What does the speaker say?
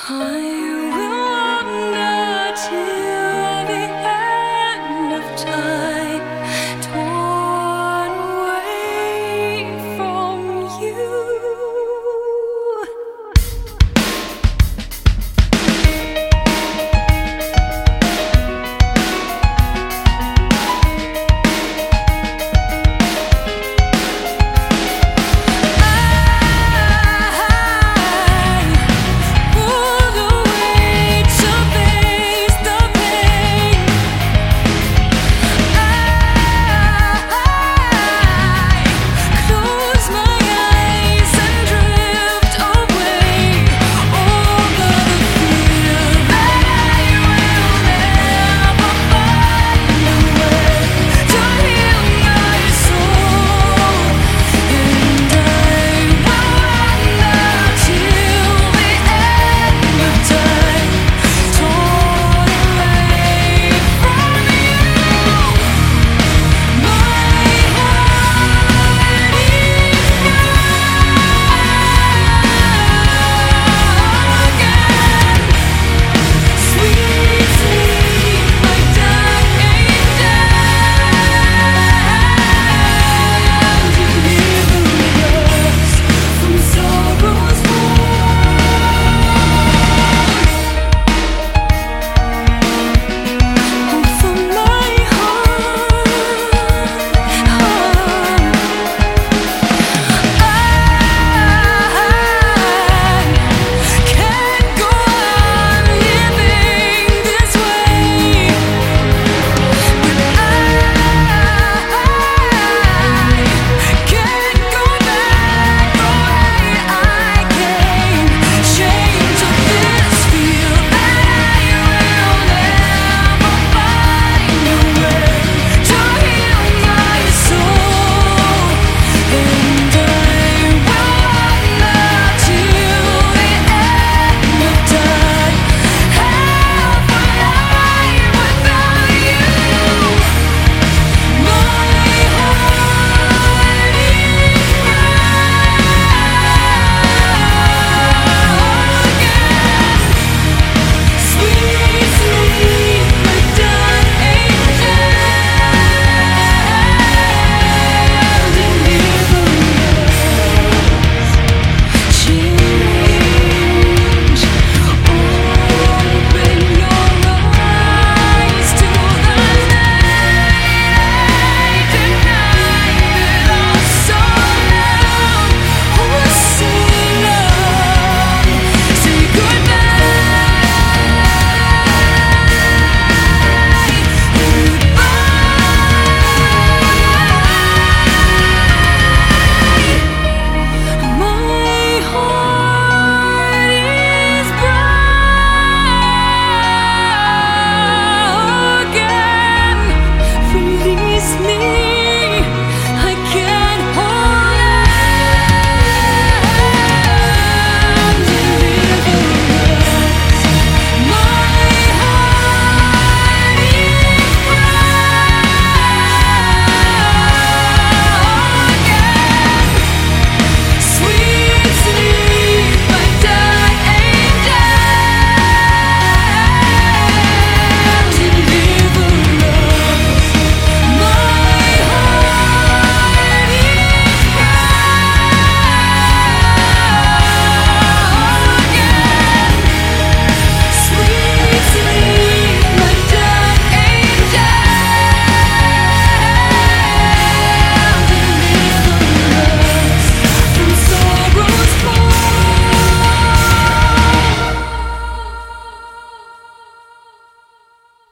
I